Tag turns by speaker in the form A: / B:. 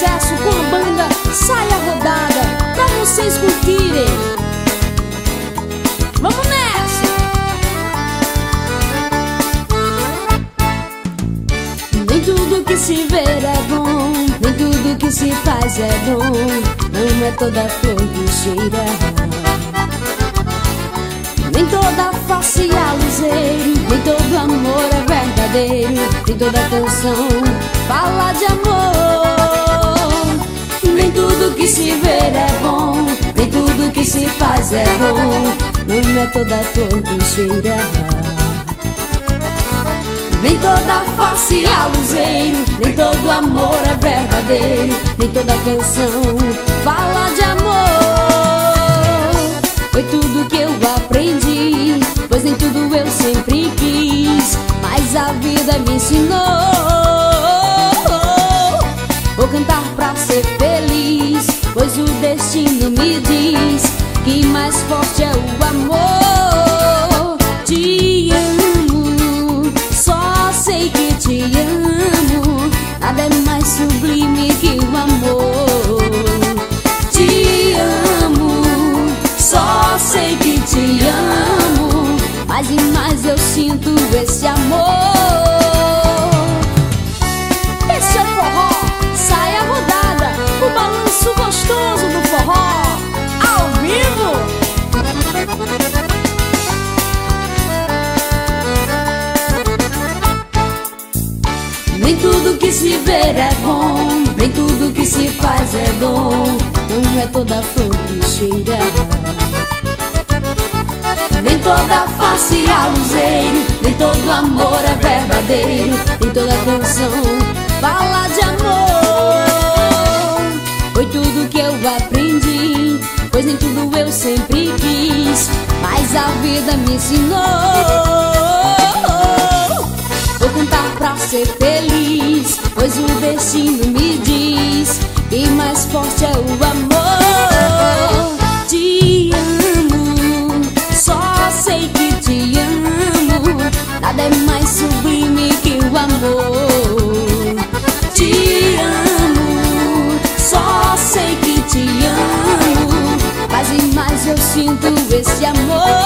A: sucesso com a banda Sai a Rodada pra vocês curtirem. Vamos nessa! Nem tudo que se vê é bom, nem tudo que se faz é bom. Não é toda flor que cheira. Nem toda face a luzeiro, nem todo amor é verdadeiro, nem toda canção fala de amor. É bom, não é toda flor que cheira. Nem toda face a luzeiro, nem todo amor é verdadeiro, nem toda canção fala de amor. Foi tudo que eu aprendi, pois nem tudo eu sempre quis, mas a vida me ensinou. Forte é o amor. Te amo, só sei que te amo, nada é mais sublime que o amor. Te amo, só sei que te amo, mais e mais eu sinto esse amor. Tudo que se vê é bom, nem tudo que se faz é bom, não é toda flor que cheira. Nem toda face a luzeiro, nem todo amor é verdadeiro, nem toda canção fala de amor. Foi tudo que eu aprendi, pois nem tudo eu sempre quis, mas a vida me ensinou. Vou cantar pra ser o destino me diz que mais forte é o amor. Te amo, só sei que te amo. Nada é mais sublime que o amor. Te amo, só sei que te amo. Mas e mais eu sinto esse amor.